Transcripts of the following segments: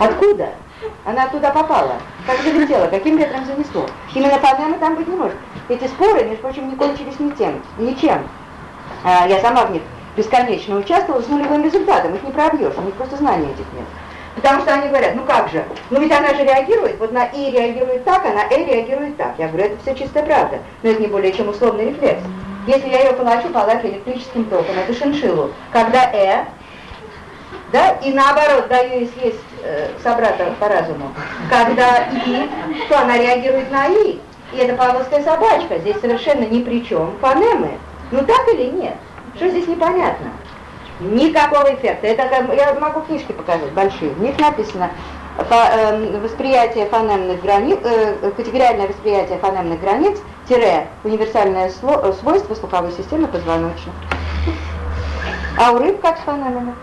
Откуда? Она туда попала. Как залетела, каким ветром занесло. Именно фонемы там быть не может. Эти споры, между прочим, не кончились ничем. ничем. А, я сама в них бесконечно участвовала с нулевым результатом. Их не пробьешь, у них просто знаний этих нет. Потому что они говорят, ну как же, ну ведь она же реагирует, вот на И реагирует так, а на Э реагирует так. Я говорю, это все чистая правда, но это не более чем условный рефлекс. Если я ее полочу по лаке электрическим током, это шиншилу, когда Э, да, и наоборот даю ей съесть собрата по разуму, когда И, то она реагирует на И, и это павловская собачка, здесь совершенно ни при чем фонемы. Ну так или нет? Что здесь непонятно? Никакого эффекта. Это я могу книжки показать большие. В них написано по, э, восприятие фонемных границ, э, категориальное восприятие фонемных границ, тире, универсальное сло, э, свойство слуховой системы позвоночных. А у рыб как с фонемами?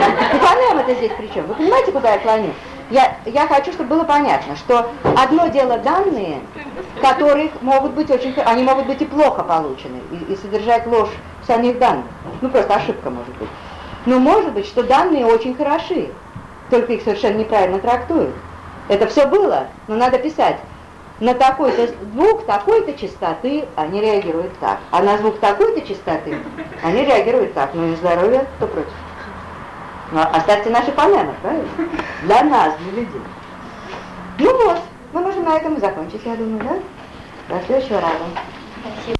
Фонемы-то здесь при чем? Вы понимаете, куда я клоню? Я, я хочу, чтобы было понятно, что одно дело данные, которых могут быть очень, они могут быть и плохо получены, и, и содержать ложь в самих данных. Ну, просто ошибка может быть. Но может быть, что данные очень хороши, только их совершенно неправильно трактуют. Это все было, но надо писать. На такой-то звук такой-то частоты они реагируют так, а на звук такой-то частоты они реагируют так. Ну и здоровье, кто против? Оставьте наши фонемы, правильно? Для нас, для людей. Ну вот, мы можем на этом и закончить, я думаю, да? До следующего раза. Спасибо.